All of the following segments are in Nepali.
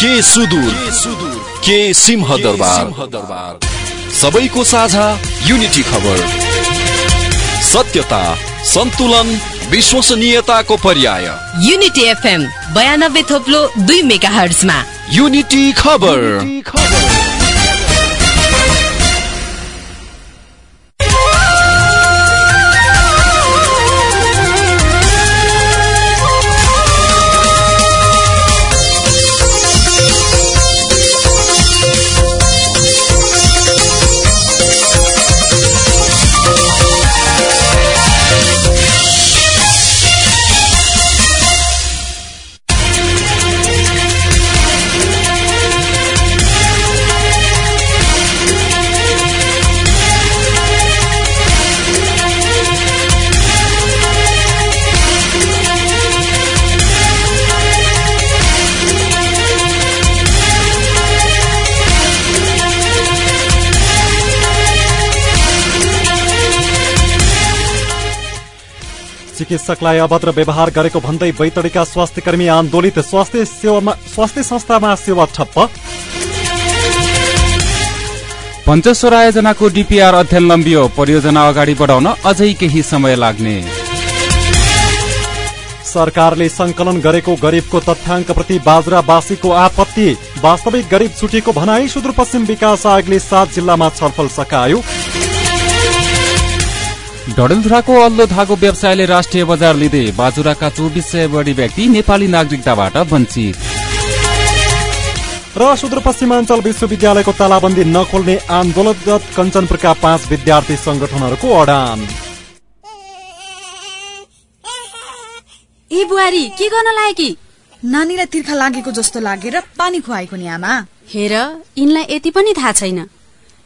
के सुदूर के सिंह दरबार सबैको साझा युनिटी खबर। सत्यता सन्तुलन विश्वसनीयताको पर्याय। युनिटी एफएम बयानब्बे थोप्लो दुई मेगा हर्जमा युनिटी खबर। चिकित्सकलाई अभद्र व्यवहार गरेको भन्दै बैतडीका स्वास्थ्य कर्मी आन्दोलित स्वास्थ्य सेवामा स्वास्थ्य संस्थामा सेवा ठप्प। पञ्चस्वर आयोजनाको डिपिआर अध्ययन लम्बियो। परियोजना अगाडि बढाउन अझै केही समय लाग्ने। सरकारले संकलन गरेको गरिबको तथ्याङ्कप्रति बाजुरावासीको आपत्ति। वास्तविक गरिब छुटिएको भनाई सुदूरपश्चिम विकास आयोगले सात जिल्लामा छलफल सकायो। डडेलधुराको अल्लो धागो व्यवसायले राष्ट्रिय बजार लिँदै बाजुराका चौबिस सय बढी व्यक्ति नेपाली नागरिकताबाट वञ्चित। र सुदूरपश्चिमाञ्चल विश्वविद्यालयको तालाबन्दी नखोल्ने आन्दोलनरत कञ्चनपुरका पाँच विद्यार्थी संगठनहरूको अडान। ए बुहारी के गर्न लाएकी नानीलाई तिर्खा लागेको जस्तो लागेर पानी खुवाएको नि आमा। हेर यिनलाई यति पनि थाहा छैन।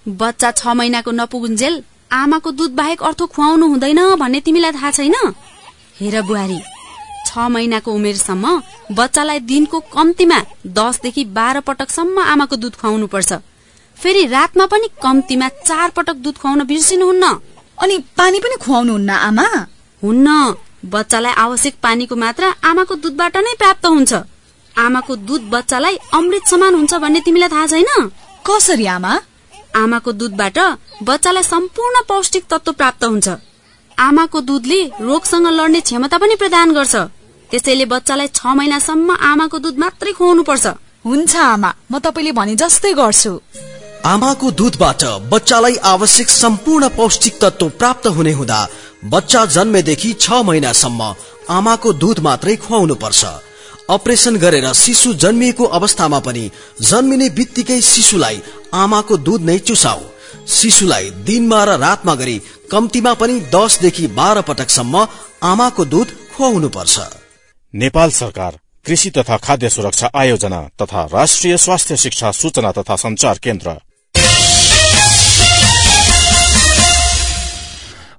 बच्चा छ महिनाको नपुगुन्जेल आमाको दुध बाहेक अर्थो खुवाउनु हुँदैन भन्ने तिमीलाई थाहा छैन? हेर बुहारी छ महिनाको उमेरसम्म बच्चालाई दिनको कम्तीमा दसदेखि बाह्र पटकसम्म आमाको दुध खुवाउनु पर्छ फेरि रातमा पनि कम्तीमा चार पटक दुध खुवाउन बिर्सिनुहुन्न। अनि पानी पनि खुवाउनुहुन्न आमा? हुन्न। बच्चालाई आवश्यक पानीको मात्रा आमाको दुधबाट नै प्राप्त हुन्छ। आमाको दुध बच्चालाई अमृत समान हुन्छ भन्ने तिमीलाई थाहा छैन? कसरी आमा? आमाको दुधबाट बच्चालाई सम्पूर्ण पौष्टिक तत्व प्राप्त हुन्छ। आमाको दुधले रोगसँग लड्ने क्षमता पनि प्रदान गर्छ। त्यसैले बच्चालाई छ महिनासम्म आमाको दुध मात्रै खुवाउनु पर्छ हुन्छ आमा म तपाईँले भने जस्तै गर्छु। आमाको दुधबाट बच्चालाई आवश्यक सम्पूर्ण पौष्टिक तत्व प्राप्त हुने हुँदा बच्चा जन्मेदेखि छ महिनासम्म आमाको दुध मात्रै खुवाउनु पर्छ अपरेसन गरेर शिशु जन्मिएको अवस्थामा पनि जन्मिने बित्तिकै शिशुलाई आमाको दुध नै चुसाऊ शिशुलाई दिनमा र रातमा गरी कम्तीमा पनि दसदेखि बाह्र पटकसम्म आमाको दुध खुवाउनु पर्छ नेपाल सरकार कृषि तथा खाद्य सुरक्षा आयोजना तथा राष्ट्रिय स्वास्थ्य शिक्षा सूचना तथा संचार केन्द्र।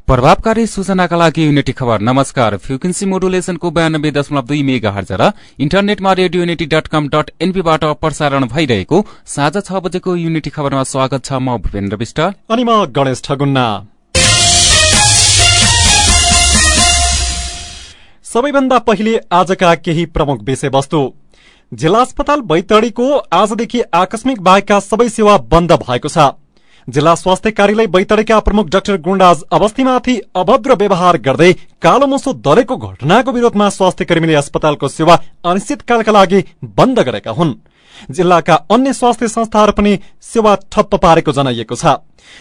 प्रभावकारी सूचनाका लागि युनिटी खबर। नमस्कार। फ्रिक्वेन्सी मोडुलेसनको बयानब्बे दशमलव दुई मेगा हर्ज र इन्टरनेटमा radio Unity dot com dot एनपीबाट प्रसारण भइरहेको साँझ छ बजेको युनिटी खबरमा स्वागत छ म भूपेन्द्र विष्ट। अनि म गणेश ठगुन्ना। सबैभन्दा पहिले आजका केही प्रमुख विषयवस्तु। जिल्ला अस्पताल बैतडीको आजदेखि आकस्मिक बाहेकका सबै सेवा बन्द भएको छ। जिल्ला स्वास्थ्य कार्यालय बैतडीका प्रमुख डाक्टर गुणराज अवस्थीमाथि अभद्र व्यवहार गर्दै कालो मुसो दरेको घटनाको विरोधमा स्वास्थ्य कर्मीले अस्पतालको सेवा अनिश्चितकालका लागि बन्द गरेका हुन्। जिल्लाका अन्य स्वास्थ्य संस्थाहरू पनि सेवा ठप्प पारेको जनाइएको छ।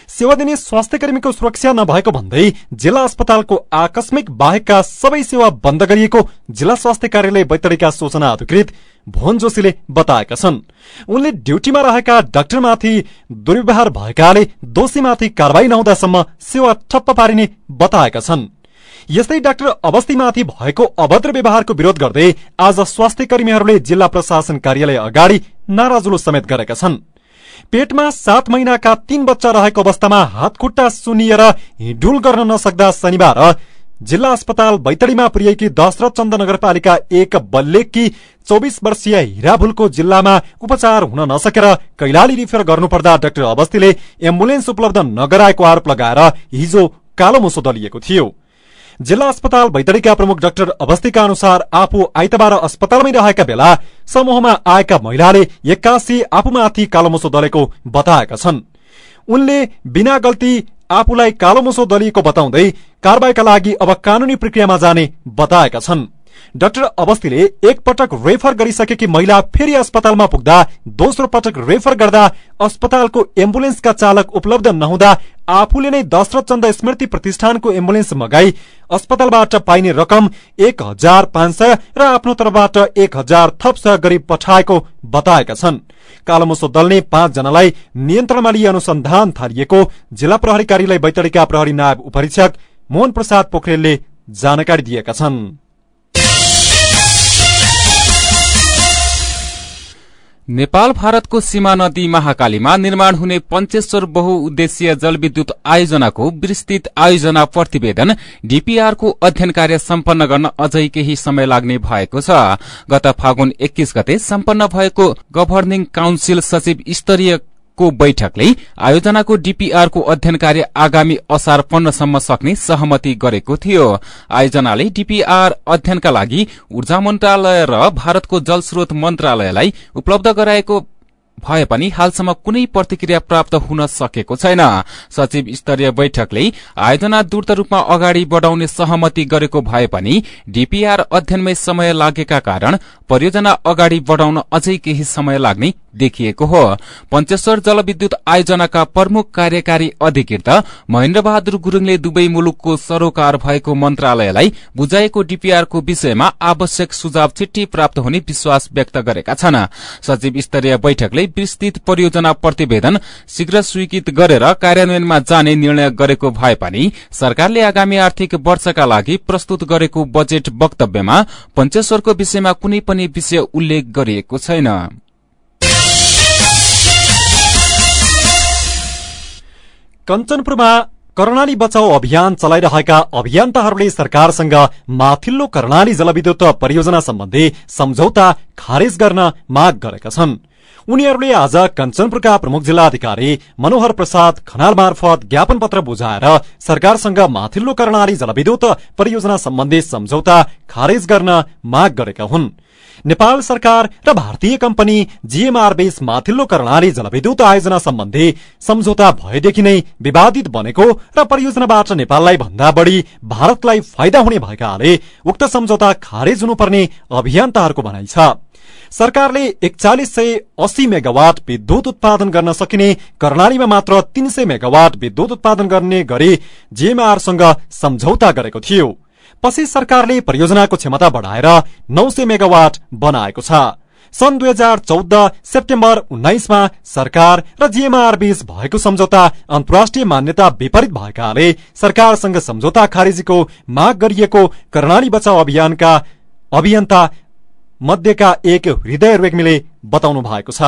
सेवा दिने स्वास्थ्य कर्मीको सुरक्षा नभएको भन्दै जिल्ला अस्पतालको आकस्मिक बाहेकका सबै सेवा बन्द गरिएको जिल्ला स्वास्थ्य कार्यालय बैतडीका सूचना अधिकृत भुवन जोशीले बताएका छन्। उनले ड्यूटीमा रहेका डाक्टरमाथि दुर्व्यवहार भएकाले दोषीमाथि कारवाही नहुँदासम्म सेवा ठप्प पारिने बताएका छन्। यस्तै डाक्टर अवस्थीमाथि भएको अभद्र व्यवहारको विरोध गर्दै आज स्वास्थ्य कर्मीहरूले जिल्ला प्रशासन कार्यालय अगाडि नाराजुलो समेत गरेका छन्। पेटमा सात महिनाका तीन बच्चा रहेको अवस्थामा हातखुट्टा सुनिएर हिँडुल गर्न नसक्दा शनिबार जिल्ला अस्पताल बैतडीमा पुर्याएकी दशरथ चन्द नगरपालिका एक बल्लेककी चौबिस वर्षीय हिराभुलको जिल्लामा उपचार हुन नसकेर कैलाली रिफर गर्नुपर्दा डाक्टर अवस्थीले एम्बुलेन्स उपलब्ध नगराएको आरोप लगाएर हिजो कालो मुसो दलिएको थियो। जिल्ला अस्पताल बैतडीका प्रमुख डाक्टर अवस्थीका अनुसार आफू आइतबार अस्पतालमै रहेका बेला समूहमा आएका महिलाले एक्कासी आफूमाथि कालोमोसो दलेको बताएका छन्। उनले बिना गल्ती आफूलाई कालोमोसो दलिएको बताउँदै कारवाहीका लागि अब कानूनी प्रक्रियामा जाने बताएका छन्। डाक्टर अवस्थीले एक पटक रेफर गरिसकेकी महिला फेरि अस्पतालमा पुग्दा दोस्रो पटक रेफर गर्दा अस्पतालको एम्बुलेन्सका चालक उपलब्ध नहुँदा आफूले नै दशरथ चन्द स्मृति प्रतिष्ठानको एम्बुलेन्स मगाई अस्पतालबाट पाइने रकम एक हजार पाँच सय र आफ्नो तर्फबाट एक हजार थप सहयोग गरी पठाएको बताएका छन्। कालोमोसो दलले पाँचजनालाई नियन्त्रणमा लिए अनुसन्धान थालिएको जिल्ला प्रहरी कार्यालय बैतडीका प्रहरी नायब उपरीक्षक मोहन प्रसाद पोखरेलले जानकारी दिएका छन्। नेपाल भारतको सीमा नदी महाकालीमा निर्माण हुने पञ्चेश्वर बहुउद्देश्यीय जलविद्युत आयोजनाको विस्तृत आयोजना प्रतिवेदन डीपीआरको अध्ययन कार्य सम्पन्न गर्न अझै केही समय लाग्ने भएको छ। गत फागुन एक्कीस गते सम्पन्न भएको गभर्निङ काउन्सिल सचिव स्तरीय को बैठकले आयोजनाको डीपीआरको अध्ययन कार्य आगामी असार पन्ध्रसम्म सक्ने सहमति गरेको थियो। आयोजनाले डीपीआर अध्ययनका लागि ऊर्जा मन्त्रालय र भारतको जलस्रोत मन्त्रालयलाई उपलब्ध गराएको भए पनि हालसम्म कुनै प्रतिक्रिया प्राप्त हुन सकेको छैन। सचिव स्तरीय बैठकले आयोजना द्रुत रूपमा अगाडि बढ़ाउने सहमति गरेको भए पनि डीपीआर अध्ययनमै समय लागेका कारण परियोजना अगाडि बढ़ाउन अझै केही समय लाग्ने देखिएको हो। पञ्चेश्वर जलविद्युत आयोजनाका प्रमुख कार्यकारी अधिकृत महेन्द्र बहादुर गुरूङले दुवै मुलुकको सरोकार भएको मन्त्रालयलाई बुझाएको डीपीआरको विषयमा आवश्यक सुझाव छिट्टी प्राप्त हुने विश्वास व्यक्त गरेका छन्। सचिव स्तरीय बैठकले विस्तृत परियोजना प्रतिवेदन शीघ्र स्वीकृत गरेर कार्यान्वयनमा जाने निर्णय गरेको भए पनि सरकारले आगामी आर्थिक वर्षका लागि प्रस्तुत गरेको बजेट वक्तव्यमा पञ्चेश्वरको विषयमा कुनै पनि विषय उल्लेख गरिएको छैन। कञ्चनपुरमा कर्णाली बचाउ अभियान चलाइरहेका अभियन्ताहरूले सरकारसँग माथिल्लो कर्णाली जलविद्युत परियोजना सम्बन्धी सम्झौता खारेज गर्न माग गरेका छन्। उनीहरूले आज कञ्चनपुरका प्रमुख जिल्ला अधिकारी मनोहर प्रसाद खनाल मार्फत ज्ञापन पत्र बुझाएर सरकारसँग माथिल्लो कर्णाली जलविद्युत परियोजना सम्बन्धी सम्झौता खारेज गर्न माग गरेका हुन्। नेपाल सरकार र भारतीय कम्पनी जीएमआर बीच माथिल्लो कर्णाली जलविद्युत आयोजना सम्बन्धी सम्झौता भएदेखि नै विवादित बनेको र परियोजनाबाट नेपाललाई भन्दा बढ़ी भारतलाई फाइदा हुने भएकाले उक्त सम्झौता खारेज हुनुपर्ने अभियन्ताहरूको भनाइ छ सरकारले एकचालिस सय अस्सी मेगावाट विद्युत उत्पादन गर्न सकिने कर्णालीमा मात्र तीन सय मेगावाट विद्युत उत्पादन गर्ने गरी जीएमआरसँग सम्झौता गरेको थियो पछि सरकारले परियोजनाको क्षमता बढ़ाएर नौ सय मेगावाट बनाएको छ। सन् दुई हजार चौध सेप्टेम्बर उन्नाइसमा सरकार र जीएमआर बीच भएको सम्झौता अन्तर्राष्ट्रिय मान्यता विपरीत भएकाले सरकारसँग सम्झौता खारेजीको माग गरिएको कर्णाली बचाउ अभियानका अभियन्ता मध्येका एक हृदय रेग्मीले बताउनु भएको छ।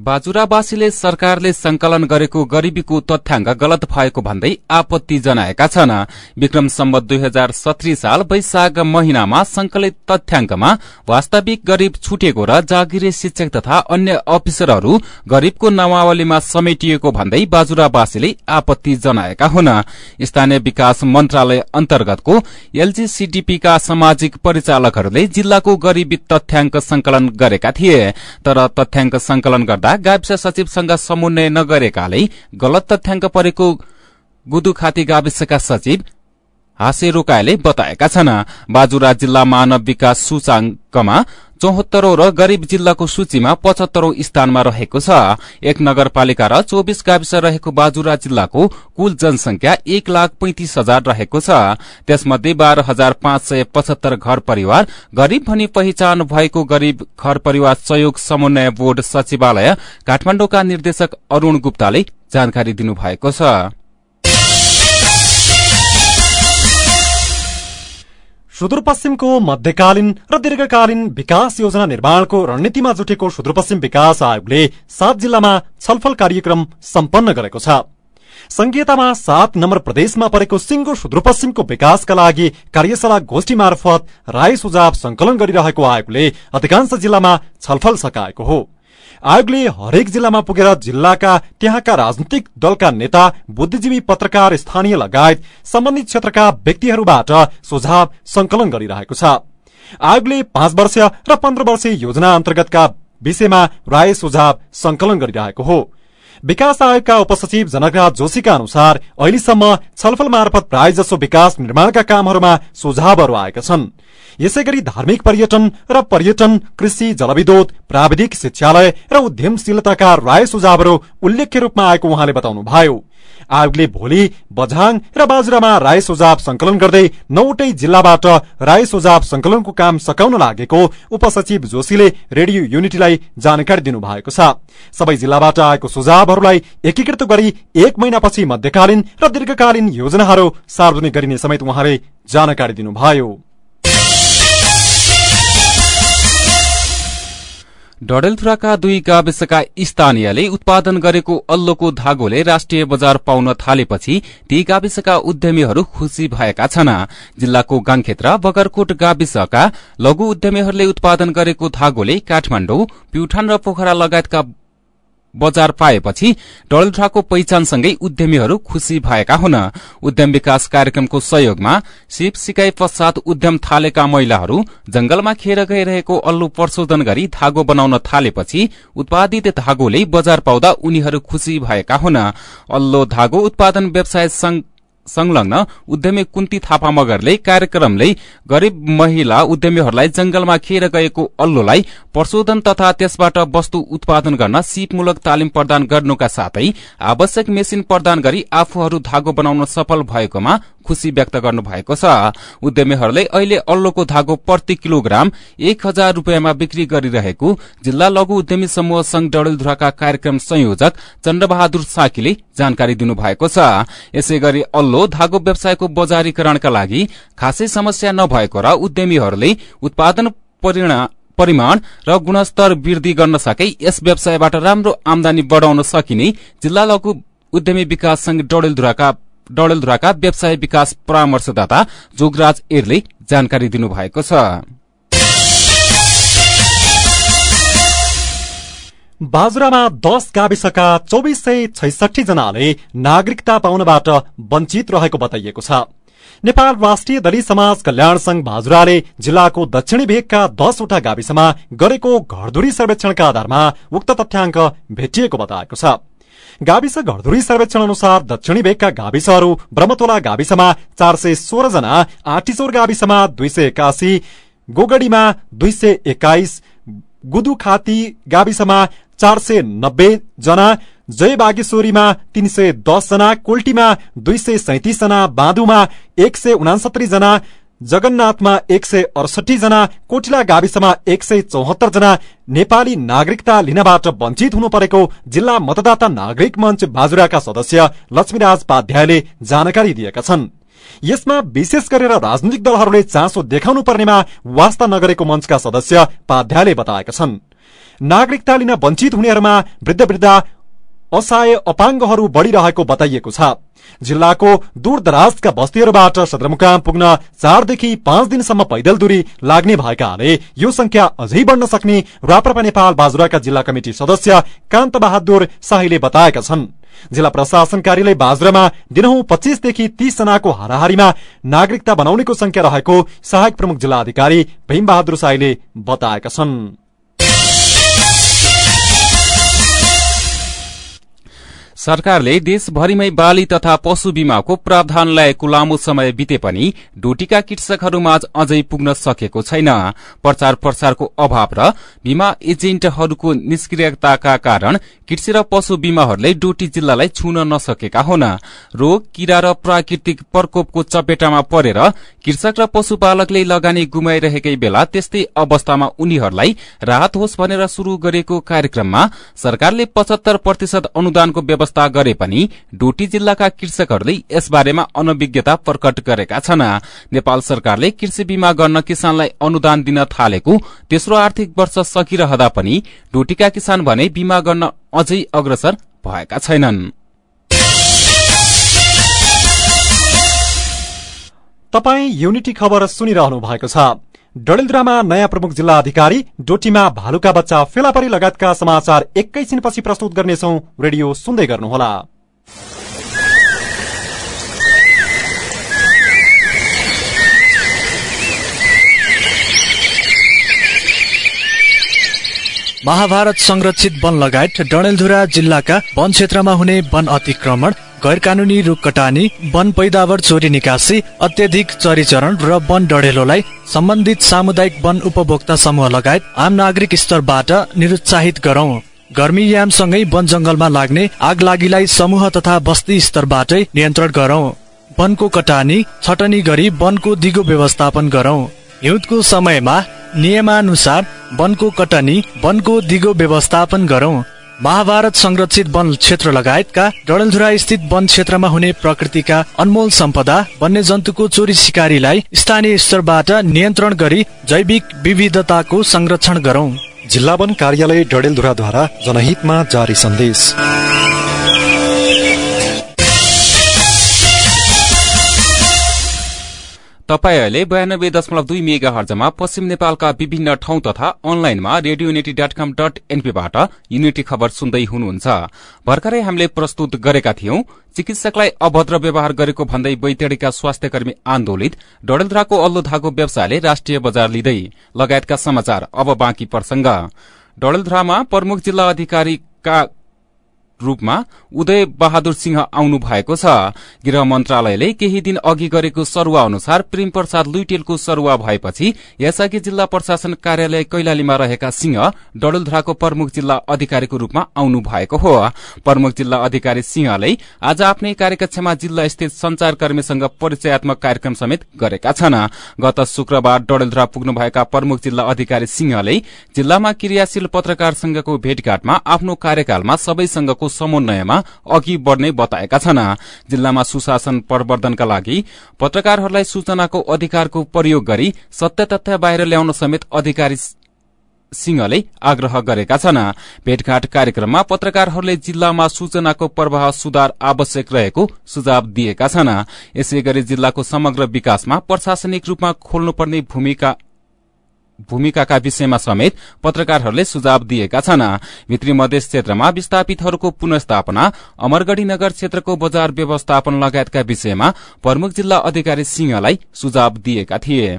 बाजुरावासीले सरकारले संकलन गरेको गरिबीको तथ्याङ्क गलत भएको भन्दै आपत्ति जनाएका छन्। विक्रम सम्बत दुई हजार सत्री साल वैशाख महिनामा संकलित तथ्याङ्कमा वास्तविक गरीब छुटेको र जागिरे शिक्षक तथा अन्य अफिसरहरू गरीबको नामावलीमा समेटिएको भन्दै बाजुरावासीले आपत्ति जनाएका हुन्। स्थानीय विकास मन्त्रालय अन्तर्गतको एलजीसीडीपीका सामाजिक परिचालकहरूले जिल्लाको गरिबी तथ्याङ्क संकलन गरेका थिए तर तथ्याङ्क संकलन गर्दा गाविस सचिवसँग समन्वय नगरेकाले गलत तथ्याङ्क परेको गुदुखाती गाविसका सचिव हासे रोकायले बताएका छन्। बाजुरा जिल्ला मानव विकास सूचाङ्कमा चौहत्तरौं र गरीब जिल्लाको सूचीमा पचहत्तरौं स्थानमा रहेको छ। एक नगरपालिका र चौबिस गाविस रहेको बाजुरा जिल्लाको कुल जनसंख्या एक लाख पैंतिस हजार रहेको छ। त्यसमध्ये बाह्र हजार पाँच सय पचहत्तर घर परिवार गरीब भनी पहिचान भएको गरीब घर परिवार सहयोग समन्वय बोर्ड सचिवालय काठमाण्डुका निर्देशक अरूण गुप्ताले जानकारी दिनुभएको छ। सुदूरपश्चिमको मध्यकालीन र दीर्घकालीन विकास योजना निर्माणको रणनीतिमा जुटेको सुदूरपश्चिम विकास आयोगले सात जिल्लामा छलफल कार्यक्रम सम्पन्न गरेको छ। संघीयतामा सात नम्बर प्रदेशमा परेको सिंगो सुदूरपश्चिमको विकासका लागि कार्यशाला गोष्ठी मार्फत राय सुझाव संकलन गरिरहेको आयोगले अधिकांश जिल्लामा छलफल सकाएको हो। आयोगले हरेक जिल्लामा पुगेर जिल्लाका त्यहाँका राजनीतिक दलका नेता बुद्धिजीवी पत्रकार स्थानीय लगायत सम्बन्धित क्षेत्रका व्यक्तिहरूबाट सुझाव संकलन गरिरहेको छ। आयोगले पाँच वर्ष र पन्ध्र वर्ष योजना अन्तर्गतका विषयमा राय सुझाव संकलन गरिरहेको हो। विकास आयोगका उपसचिव जनकराज जोशीका अनुसार अहिलेसम्म छलफल मार्फत प्राय जसो विकास निर्माणका कामहरूमा सुझावहरू आएका छन्। यसै गरी धार्मिक पर्यटन र पर्यटन कृषि जलविद्युत प्राविधिक शिक्षालय र उद्यमशीलताका राय सुझावहरू उल्लेख्य रूपमा आएको उहाँले बताउनुभयो। आयोगले भोलि बझाङ र बाजुरामा राय सुझाव संकलन गर्दै नौवटै जिल्लाबाट राय सुझाव संकलनको काम सकाउन लागेको उपसचिव जोशीले रेडियो युनिटीलाई जानकारी दिनुभएको छ। सबै जिल्लाबाट आएको सुझावहरूलाई एकीकृत गरी एक महिनापछि मध्यकालीन र दीर्घकालीन योजनाहरू सार्वजनिक गरिने समेत उहाँले जानकारी दिनुभयो। डडेलधुराका दुई गाविसका स्थानीयले उत्पादन गरेको अल्लोको धागोले राष्ट्रिय बजार पाउन थालेपछि ती गाविसका उद्यमीहरू खुशी भएका छन्। जिल्लाको गाङक्षेत्र बगरकोट गाविसका लघु उद्यमीहरूले उत्पादन गरेको धागोले काठमाडौँ प्युठान र पोखरा लगायतका बजार पाएपछि डडेलधुराको पहिचानसँगै उद्यमीहरू खुशी भएका हुन् उद्यम विकास कार्यक्रमको सहयोगमा सिप सिकाई पश्चात उद्यम थालेका महिलाहरू जंगलमा खेर गइरहेको अल्लु प्रशोधन गरी धागो बनाउन थालेपछि उत्पादित धागोले बजार पाउँदा उनीहरू खुशी भएका हुन्। अल्लो धागो उत्पादन व्यवसाय संलग्न उद्यमी कुन्ती थापा मगरले कार्यक्रमले गरीब महिला उद्यमीहरूलाई जंगलमा खेर गएको अल्लोलाई प्रशोधन तथा त्यसबाट वस्तु उत्पादन गर्न सिपमूलक तालिम प्रदान गर्नुका साथै आवश्यक मेसिन प्रदान गरी आफूहरू धागो बनाउन सफल भएकोमा खुशी व्यक्त गर्नु भएको छ। उद्यमीहरूले अहिले अल्लोको धागो प्रति किलोग्राम एक हजार रूपियाँमा बिक्री गरिरहेको जिल्ला लघु उद्यमी समूह संघ डडेलधुराका कार्यक्रम संयोजक चन्द्रबहादुर साकीले जानकारी दिनुभएको छ। यसै गरी अल्लो धागो व्यवसायको बजारीकरणका लागि खासै समस्या नभएको र उद्यमीहरूले उत्पादन परिमाण र गुणस्तर वृद्धि गर्न सके यस व्यवसायबाट राम्रो आमदानी बढ़ाउन सकिने जिल्ला लघु उद्यमी विकास संघ डडेलधुराका डडेलधुराका व्यवसाय विकास परामर्शदाता जोगराज एरले जानकारी दिनुभएको छ। बाजुरामा दश गाविसका चौबिस सय छैसठी जनाले नागरिकता पाउनबाट वञ्चित रहेको बताइएको छ। नेपाल राष्ट्रिय दलित समाज कल्याण संघ बाजुराले जिल्लाको दक्षिणी भेगका दसवटा गाविसमा गरेको घरधुरी सर्वेक्षणका आधारमा उक्त तथ्याङ्क भेटिएको बताएको छ। गाविस घरधुरी सर्वेक्षण अनुसार दक्षिणी भेगका गाविसहरू ब्रह्मतोला गाविसमा चार सय सोह्र जना आटिचौर गाविसमा दुई सय एकासी गोगडीमा दुई सय एक्काइस गुदुखाती गाविसमा चार सय नब्बे जना जय बागेश्वरीमा तीन सय दस जना कोल्टीमा दुई सय सैतिस जना बाँधुमा एक सय उनासत्तरी जना जगन्नाथमा एक सय अडसठी जना कोटिला गाविसमा एक सय चौहत्तर जना नेपाली नागरिकता लिनबाट वञ्चित हुनु परेको जिल्ला मतदाता नागरिक मञ्च बाजुराका सदस्य लक्ष्मीराज पाध्यायले जानकारी दिएका छन्। यसमा विशेष गरेर राजनीतिक दलहरूले चासो देखाउनु पर्नेमा वास्ता नगरेको मञ्चका सदस्य पाध्यायले बताएका छन्। नागरिकता लिन वञ्चित हुनेहरूमा वृद्ध वृद्ध असहाय अपाङ्गहरू बढ़िरहेको बताइएको छ। जिल्लाको दूरदराजका बस्तीहरूबाट सदरमुकाम पुग्न चारदेखि पाँच दिनसम्म पैदल दूरी लाग्ने भएकाले यो संख्या अझै बढ़न सक्ने राप्रपा नेपाल बाजुराका जिल्ला कमिटी सदस्य कान्त बहादुर शाहीले बताएका छन्। जिल्ला प्रशासन कार्यालय बाजुरामा दिनहुँ पच्चीसदेखि तीस जनाको हाराहारीमा नागरिकता बनाउनेको संख्या रहेको सहायक प्रमुख जिल्ला अधिकारी भीमबहादुर शाहीले बताएका छन्। सरकारले देशभरिमै बाली तथा पशु बीमाको प्रावधान ल्याएको लामो समय बिते पनि डोटीका कृषकहरूमाझ अझै पुग्न सकेको छैन। प्रचार प्रसारको अभाव र बीमा एजेन्टहरूको निष्क्रियताका कारण कृषि र पशु बीमाहरूले डोटी जिल्लालाई छुन नसकेका हुन्। रोग किरा र प्राकृतिक प्रकोपको चपेटामा परेर कृषक र पशुपालकले लगानी गुमाइरहेकै बेला त्यस्तै अवस्थामा उनीहरूलाई राहत होस् भनेर शुरू गरेको कार्यक्रममा सरकारले पचहत्तर प्रतिशत अनुदानको व्यवस्था व्यवस्था गरे पनि डोटी जिल्लाका कृषकहरूले यसबारेमा अनभिज्ञता प्रकट गरेका छन्। नेपाल सरकारले कृषि बीमा गर्न किसानलाई अनुदान दिन थालेको तेस्रो आर्थिक वर्ष सकिरहँदा पनि डोटीका किसान भने बीमा गर्न अझै अग्रसर भएका छैनन्। तपाई युनिटी खबर सुनिरहनु भएको छ। डडेलधुरामा नयाँ प्रमुख जिल्ला अधिकारी डोटीमा भालुका बच्चा फेला परी लगायतका समाचार एकैछिनपछि प्रस्तुत गर्नेछौ रेडियो सुन्दै गर्नुहोला। महाभारत संरक्षित वन लगायत डडेलधुरा जिल्लाका वन क्षेत्रमा हुने वन अतिक्रमण गैर कानूनी रुख कटानी वन पैदावर चोरी निकासी अत्यधिक चरीचरण र वन डढेलोलाई सम्बन्धित सामुदायिक वन उपभोक्ता समूह लगायत आम नागरिक स्तरबाट निरुत्साहित गरौं। गर्मीयामसँगै वन जंगलमा लाग्ने आग लागिलाई समूह तथा बस्ती स्तरबाटै नियन्त्रण गरौं। वनको कटानी छटनी गरी वनको दिगो व्यवस्थापन गरौं। हिउँदको समयमा नियमानुसार वनको कटनी वनको दिगो व्यवस्थापन गरौं। महाभारत संरक्षित वन क्षेत्र लगायतका डडेलधुरा स्थित वन क्षेत्रमा हुने प्रकृतिका अनमोल सम्पदा वन्य जन्तुको चोरी सिकारीलाई स्थानीय स्तरबाट नियन्त्रण गरी जैविक विविधताको संरक्षण गरौं। जिल्ला वन कार्यालय डडेलधुराद्वारा जनहितमा जारी सन्देश। तपाईँ अहिले बयानब्बे दशमलव दुई मेगा हर्जमा पश्चिम नेपालका विभिन्न ठाउँ तथा अनलाइनमा radio Unity dot com dot एनपीबाट Unity खबर सुन्दै हुनुहुन्छ। भर्खरै हामीले प्रस्तुत गरेका थियौं चिकित्सकलाई अभद्र व्यवहार गरेको भन्दै बैतडीका स्वास्थ्य कर्मी आन्दोलित डडेलधुराको अल्लो धागो व्यवसायले राष्ट्रिय बजार लिँदै। लगायतका समाचार अब बाँकी प्रसंग। डडेलधुरामा प्रमुख जिल्ला अधिकारीका रूपमा उदय बहादुर सिंह आउनु भएको छ। गृह मन्त्रालयले केही दिन अघि गरेको सरुवा अनुसार प्रेम प्रसाद लुइटेलको सरुवा भएपछि यसअघि जिल्ला प्रशासन कार्यालय कैलालीमा रहेका सिंह डडेलधुराको प्रमुख जिल्ला अधिकारीको रूपमा आउनु भएको हो। प्रमुख जिल्ला अधिकारी सिंहले आज आफ्नै कार्यकक्षमा जिल्ला स्थित संचारकर्मीसँग परिचयात्मक कार्यक्रम समेत गरेका छन्। गत शुक्रबार डडेलधुरा पुग्नुभएका प्रमुख जिल्ला अधिकारी सिंहले जिल्लामा क्रियाशील पत्रकार संघको भेटघाटमा आफ्नो कार्यकालमा सबैसँगको समन्वयमा अघि बढ़ने बताएका छन्। जिल्लामा सुशासन प्रवर्धनका लागि पत्रकारहरूलाई सूचनाको अधिकारको प्रयोग गरी सत्य तथ्य बाहिर ल्याउन समेत अधिकारी सिंहले आग्रह गरेका छन्। भेटघाट कार्यक्रममा पत्रकारहरूले जिल्लामा सूचनाको प्रवाह सुधार आवश्यक रहेको सुझाव दिएका छन्। यसै गरी जिल्लाको समग्र विकासमा प्रशासनिक रूपमा खोल्नुपर्ने भूमिका भूमिकाका विषयमा समेत पत्रकारहरूले सुझाव दिएका छन्। भित्री मधेस क्षेत्रमा विस्थापितहरूको पुनस्थापना अमरगढ़ी नगर क्षेत्रको बजार व्यवस्थापन लगायतका विषयमा प्रमुख जिल्ला अधिकारी सिंहलाई सुझाव दिएका थिए।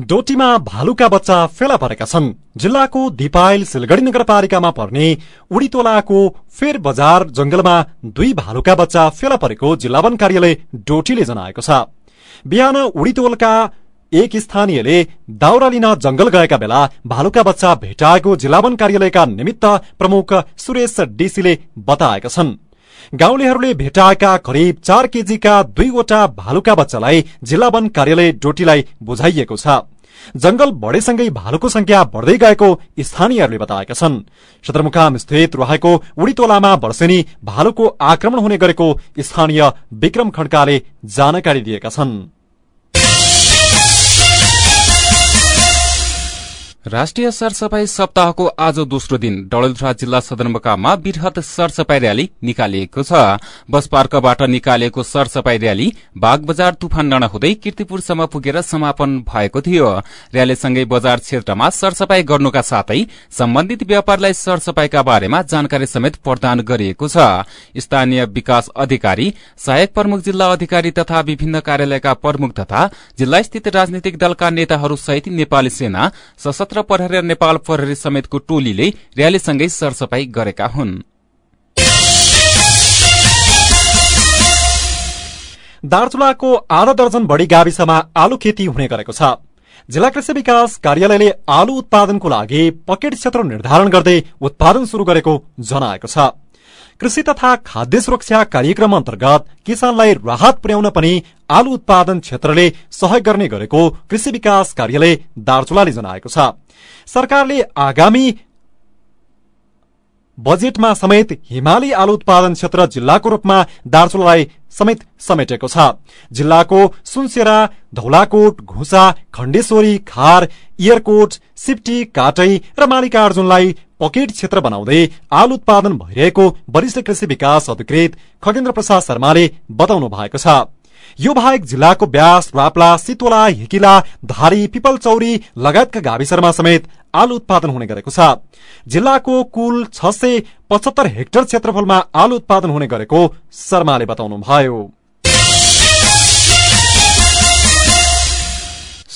डोटीमा भालुका बच्चा फेला परेका छन्। जिल्लाको दिपाइल सिलगढ़ी नगरपालिकामा पर्ने उडीतोलाको फेर बजार जंगलमा दुई भालुका बच्चा फेला परेको जिल्ला वन कार्यालय डोटीले जनाएको छ। बिहान उडीतोलका एक स्थानीयले दाउरा लिन जंगल गएका बेला भालुका बच्चा भेटाएको जिल्ला वन कार्यालयका निमित्त प्रमुख सुरेश डीसीले बताएका छन्। गाउँलेहरूले भेटाएका करिब चार केजीका दुईवटा भालुका बच्चालाई जिल्ला वन कार्यालय डोटीलाई बुझाइएको छ। जंगल बढेसँगै भालुको संख्या बढ्दै गएको स्थानीयहरूले बताएका छन्। सदरमुकाम स्थित रहेको उडीतोलामा वर्षेनी भालुको आक्रमण हुने गरेको स्थानीय विक्रम खड्काले जानकारी दिएका छन्। राष्ट्रिय सरसफाई सप्ताहको आज दोस्रो दिन डडेलधुरा जिल्ला सदरमुकाममा वृहत सरसफाई र्याली निकालिएको छ। बस पार्कबाट निकालिएको सरसफाई र्याली बाग बजार तुफान डाँडा हुँदै किर्तिपुरसम्म पुगेर समापन भएको थियो। र्यालीसँगै बजार क्षेत्रमा सरसफाई गर्नुका साथै सम्बन्धित व्यापारलाई सरसफाईका बारेमा जानकारी समेत प्रदान गरिएको छ। स्थानीय विकास अधिकारी सहायक प्रमुख जिल्ला अधिकारी तथा विभिन्न कार्यालयका प्रमुख तथा जिल्ला स्थित राजनीतिक दलका नेताहरू सहित नेपाली सेना सशस्त्र सशस्त्र प्रहरी नेपाल प्रहरी समेतको टोलीले र्यालीसँगै सरसफाई गरेका हुन्। दार्चुलाको आधा दर्जन बढ़ी गाविसमा आलु खेती हुने गरेको छ। जिल्ला कृषि विकास कार्यालयले आलु उत्पादनको लागि पकेट क्षेत्र निर्धारण गर्दै उत्पादन शुरू गरेको जनाएको छ। कृषि तथा खाद्य सुरक्षा कार्यक्रम अन्तर्गत किसानलाई राहत पुर्याउन पनि आलु उत्पादन क्षेत्रले सहयोग गर्ने गरेको कृषि विकास कार्यालय दार्चुलाले जनाएको छ सरकारले आगामी बजेटमा समेत हिमाली आलु उत्पादन क्षेत्र जिल्लाको रूपमा दार्चुलालाई समेत समेटेको छ जिल्लाको सुनसेरा धौलाकोट घुसा खण्डेश्वरी खार इयरकोट सिप्टी काटै र मालिका अर्जुनलाई पकेट क्षेत्र बनाउँदै आलु उत्पादन भइरहेको वरिष्ठ कृषि विकास अधिकृत खगेन्द्र प्रसाद शर्माले बताउनु भएको छ। यो बाहेक जिल्लाको ब्यास राप्ला सितोला हिकिला धारी पिपलचौरी लगायतका गाविसहरूमा समेत आलु उत्पादन हुने गरेको छ। जिल्लाको कुल छ सय पचहत्तर हेक्टर क्षेत्रफलमा आलु उत्पादन हुने गरेको शर्माले बताउनुभयो।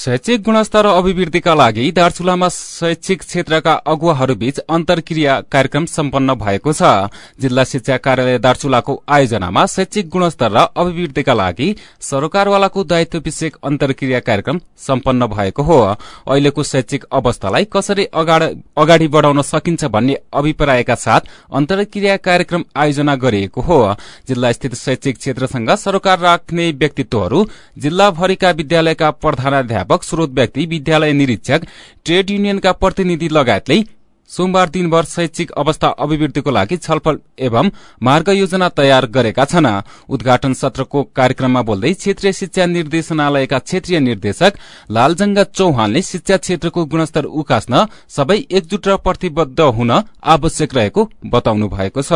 शैक्षिक गुणस्तर अभिवृद्धिका लागि दार्चुलामा शैक्षिक क्षेत्रका अगुवाहरूबीच अन्तर्क्रिया कार्यक्रम सम्पन्न भएको छ। जिल्ला शिक्षा कार्यालय दार्चुलाको आयोजनामा शैक्षिक गुणस्तर र अभिवृद्धिका लागि सरकारवालाको दायित्व विषयक अन्तर्क्रिया कार्यक्रम सम्पन्न भएको हो। अहिलेको शैक्षिक अवस्थालाई कसरी अगाडि बढ़ाउन सकिन्छ भन्ने अभिप्रायका साथ अन्तर्क्रिया कार्यक्रम आयोजना गरिएको हो। जिल्ला स्थित शैक्षिक क्षेत्रसँग सरोकार राख्ने व्यक्तित्वहरू जिल्लाभरिका विद्यालयका प्रधानाध्यापक अध्यापक स्रोत व्यक्ति विद्यालय निरीक्षक ट्रेड युनियनका प्रतिनिधि लगायतले सोमबार दिनभर शैक्षिक अवस्था अभिवृद्धिको लागि छलफल एवं मार्ग योजना तयार गरेका छन्। उद्घाटन सत्रको कार्यक्रममा बोल्दै क्षेत्रीय शिक्षा निर्देशनालयका क्षेत्रीय निर्देशक लालजंगा चौहानले शिक्षा क्षेत्रको गुणस्तर उकास्न सबै एकजुट र प्रतिबद्ध हुन आवश्यक रहेको बताउनु भएको छ।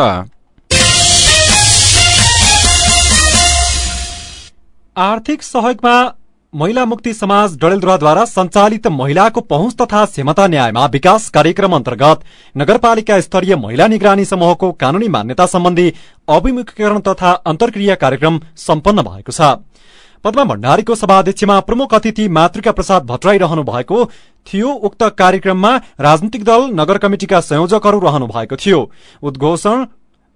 आर्थिक सहयोगमा महिला मुक्ति समाज डडेलधुराद्वारा संचालित महिलाको पहुँच तथा क्षमता न्यायमा विकास कार्यक्रम अन्तर्गत नगरपालिका स्तरीय महिला निगरानी समूहको कानूनी मान्यता सम्बन्धी अभिमुखीकरण तथा अन्तर्क्रिया कार्यक्रम सम्पन्न भएको छ। पद्मा भण्डारीको सभाध्यक्षमा प्रमुख अतिथि मातृका प्रसाद भट्टराई रहनु भएको थियो। उक्त कार्यक्रममा राजनीतिक दल नगर कमिटिका संयोजकहरू रहनु भएको थियो। उद्घोषण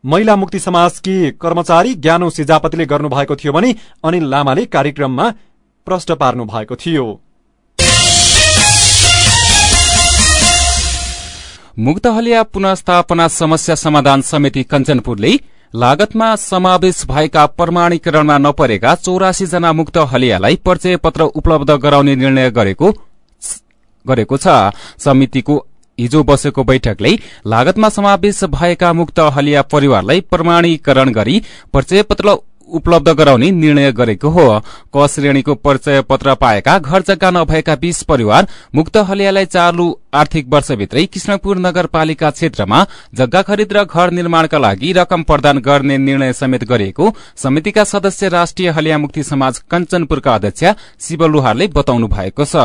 महिला मुक्ति समाजकी कर्मचारी ज्ञानो सिजापतिले गर्नुभएको थियो भने अनिल लामाले कार्यक्रममा प्रश्न पार्नु भएको थियो। मुक्तहलिया पुनस्थापना समस्या समाधान समिति कञ्चनपुरले लागतमा समावेश भएका प्रमाणीकरणमा नपरेका चौरासी जना मुक्त हलियालाई परिचय पत्र उपलब्ध गराउने निर्णय गरेको गरेको छ। समितिको हिजो बसेको बैठकले लागतमा समावेश भएका मुक्त हलिया परिवारलाई प्रमाणीकरण गरी परिचय पत्र उपलब्ध गराउने निर्णय गरेको हो। क श्रेणीको परिचय पत्र पाएका घर जग्गा नभएका बीस परिवार मुक्त हलियालाई चालू आर्थिक वर्षभित्रै कृष्णपुर नगरपालिका क्षेत्रमा जग्गा खरिद र घर निर्माणका लागि रकम प्रदान गर्ने निर्णय समेत गरिएको समितिका सदस्य राष्ट्रिय हलिया मुक्ति समाज कञ्चनपुरका अध्यक्ष शिव लुहारले बताउनु भएको छ।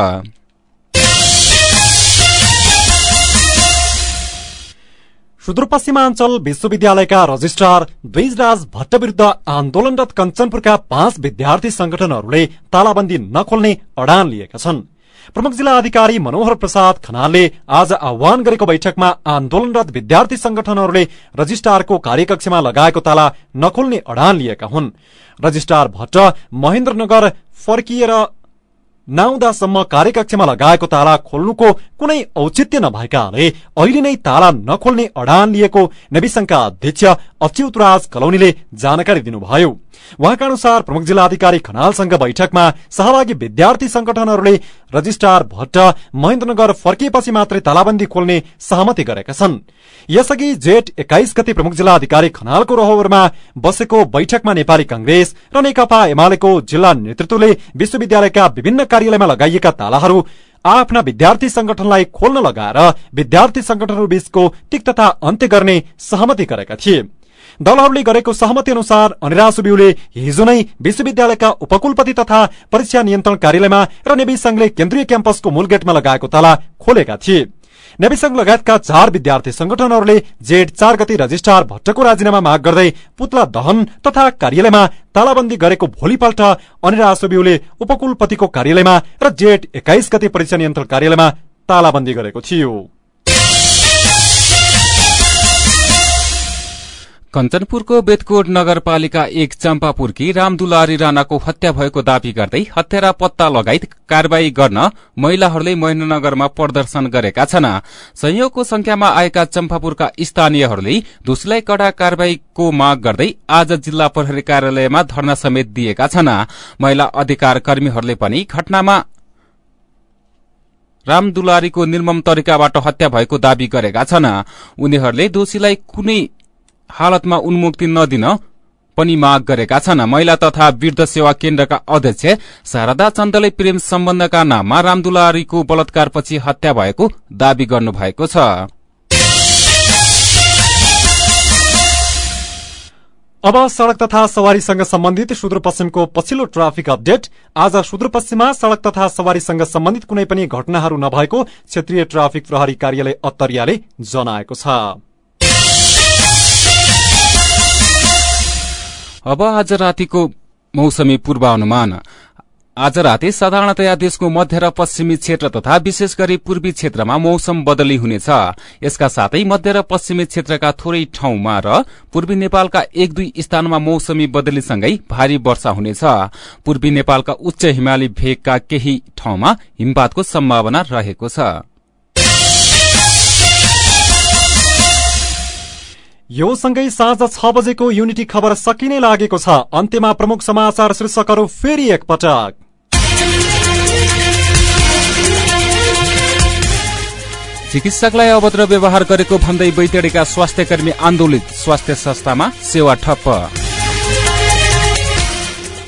सुदूरपश्चिमाञ्चल विश्वविद्यालयका रजिस्ट्रार द्विजराज भट्ट विरूद्ध आन्दोलनरत कञ्चनपुरका पाँच विद्यार्थी संगठनहरूले तालाबन्दी नखोल्ने अडान लिएका छन्। प्रमुख जिल्ला अधिकारी मनोहर प्रसाद खनालले आज आह्वान गरेको बैठकमा आन्दोलनरत विद्यार्थी संगठनहरूले रजिस्ट्रारको कार्यकक्षमा लगाएको ताला नखोल्ने अडान लिएका हुन्। रजिस्ट्रार भट्ट महेन्द्रनगर फर्किएर नाउँदासम्म कार्यकक्षमा लगाएको ताला खोल्नुको कुनै औचित्य नभएकाले अहिले नै ताला नखोल्ने अडान लिएको नेविसंघका अध्यक्ष अच्युतराज कलौनीले जानकारी दिनुभयो। उहाँका अनुसार प्रमुख जिल्ला अधिकारी खनालसँग बैठकमा सहभागी विद्यार्थी संगठनहरूले रजिस्ट्रार भट्ट महेन्द्रनगर फर्किएपछि मात्रै तालाबन्दी खोल्ने सहमति गरेका छन्। यसअघि जेठ एक्काइस गति प्रमुख जिल्ला अधिकारी खनालको रोहबरमा बसेको बैठकमा नेपाली कंग्रेस र नेकपा एमालेको जिल्ला नेतृत्वले विश्वविद्यालयका विभिन्न कार्यालयमा लगाइएका तालाहरू आफ्ना विद्यार्थी संगठनलाई खोल्न लगाएर विद्यार्थी संगठनहरू बीचको तिक्तता अन्त्य गर्ने सहमति गरेका थिए। दलहरूले गरेको सहमति अनुसार अनिरा सुब्यूले हिजो नै विश्वविद्यालयका उपकुलपति तथा परीक्षा नियन्त्रण कार्यालयमा र नेवी संघले केन्द्रीय क्याम्पसको मूल गेटमा लगाएको ताला खोलेका थिए। नेविसंघ लगायतका चार विद्यार्थी संगठनहरूले जेठ चार गति रजिस्ट्रार भट्टको राजीनामा माग गर्दै पुतला दहन तथा कार्यालयमा तालाबन्दी गरेको भोलिपल्ट अनिरा उपकुलपतिको कार्यालयमा र जेठ एक्काइस गति परीक्षा नियन्त्रण कार्यालयमा तालाबन्दी गरेको थियो। कञ्चनपुरको बेतकोट नगरपालिका एक चम्पापुरकी रामदुलारी राणाको हत्या भएको दावी गर्दै हत्यारा पत्ता लगाई कार्यवाही गर्न महिलाहरूले महेन्द्रनगरमा प्रदर्शन गरेका छन्। संयोगको संख्यामा आएका चम्पापुरका स्थानीयहरूले दोषीलाई कड़ा कार्यवाहीको माग गर्दै आज जिल्ला प्रहरी कार्यालयमा धरना समेत दिएका छन्। महिला अधिकार कर्मीहरूले पनि घटनामा रामदुलारीको निर्मम तरिकाबाट हत्या भएको दावी गरेका छन्। उनीहरूले दोषीलाई कुनै हालतमा उन्मुक्ति नदिन पनि माग गरेका छन्। महिला तथा वृद्ध सेवा केन्द्रका अध्यक्ष शारदा चन्दले प्रेम सम्बन्धका नाममा रामदुलारीको बलात्कारपछि हत्या भएको दावी गर्नुभएको छ। अब सड़क तथा सवारीसँग सम्बन्धित सुदूरपश्चिमको पछिल्लो ट्राफिक अपडेट। आज सुदूरपश्चिममा सड़क तथा सवारीसँग सम्बन्धित कुनै पनि घटनाहरू नभएको क्षेत्रीय ट्राफिक प्रहरी कार्यालय अत्तरियाले जनाएको छ। अब आज रातिको मौसमी पूर्वानुमान। आज राति साधारणतया देशको मध्य र पश्चिमी क्षेत्र तथा विशेष गरी पूर्वी क्षेत्रमा मौसम बदली हुनेछ। यसका साथै मध्य र पश्चिमी क्षेत्रका थोरै ठाउँमा र पूर्वी नेपालका एक दुई स्थानमा मौसमी बदलीसँगै भारी वर्षा हुनेछ। पूर्वी नेपालका उच्च हिमाली भेगका केही ठाउँमा हिमपातको सम्भावना रहेको छ। यो सँगै साँझ छ बजेको युनिटी खबर सकिने लागेको छ। अन्त्यमा प्रमुख समाचार शीर्षकहरू फेरि एकपटक। चिकित्सकलाई अभद्र व्यवहार गरेको भन्दै बैतडीका स्वास्थ्यकर्मी आन्दोलित। स्वास्थ्य संस्थामा सेवा ठप्प।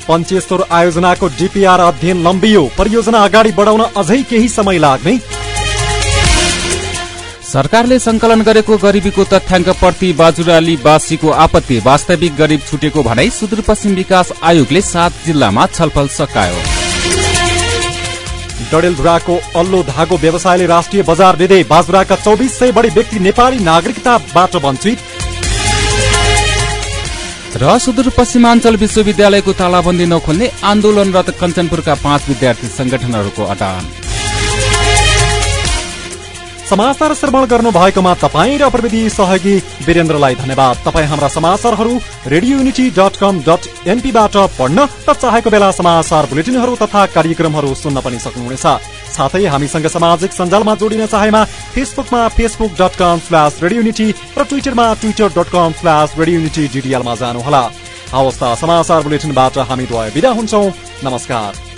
पञ्चेश्वर आयोजनाको डिपिआर अध्ययन लम्बियो। परियोजना अगाडि बढाउन अझै केही समय लाग्ने। सरकारले संकलन गरेको गरिबीको तथ्याङ्क प्रति बाजुरालीवासीको आपत्ति वास्तविक गरिब छुटेको भनाई सुदूरपश्चिम विकास आयोगले सात जिल्लामा छलफल सकायो। डडेलधुराको अल्लो धागो व्यवसायले राष्ट्रिय बजार दिँदै बाजुराका चौबिस सय बढी व्यक्ति नेपाली नागरिकताबाट वञ्चित। र सुदूरपश्चिमाञ्चल विश्वविद्यालयको तालाबन्दी नखोल्ने आन्दोलनरत कञ्चनपुरका पाँच विद्यार्थी संगठनहरूको अडान। समाचार श्रवण गर्नु भएकोमा तपाईँ र प्रविधि सहयोगी वीरेन्द्रलाई धन्यवाद। तपाईँ हाम्रा समाचारहरू radio Unity dot com dot एनपीबाट पढ्न र चाहेको बेला समाचार बुलेटिनहरू तथा कार्यक्रमहरू सुन्न पनि सक्नुहुनेछ। साथै हामीसँग सामाजिक सञ्जालमा जोडिन चाहेमा फेसबुकमा Facebook dot com slash radio Unity र ट्विटरमा Twitter dot com slash radio Unity डिडिएलमा जानुहोला। हवस् समाचार बुलेटिनबाट हामी द्वय विदा हुन्छौ। नमस्कार।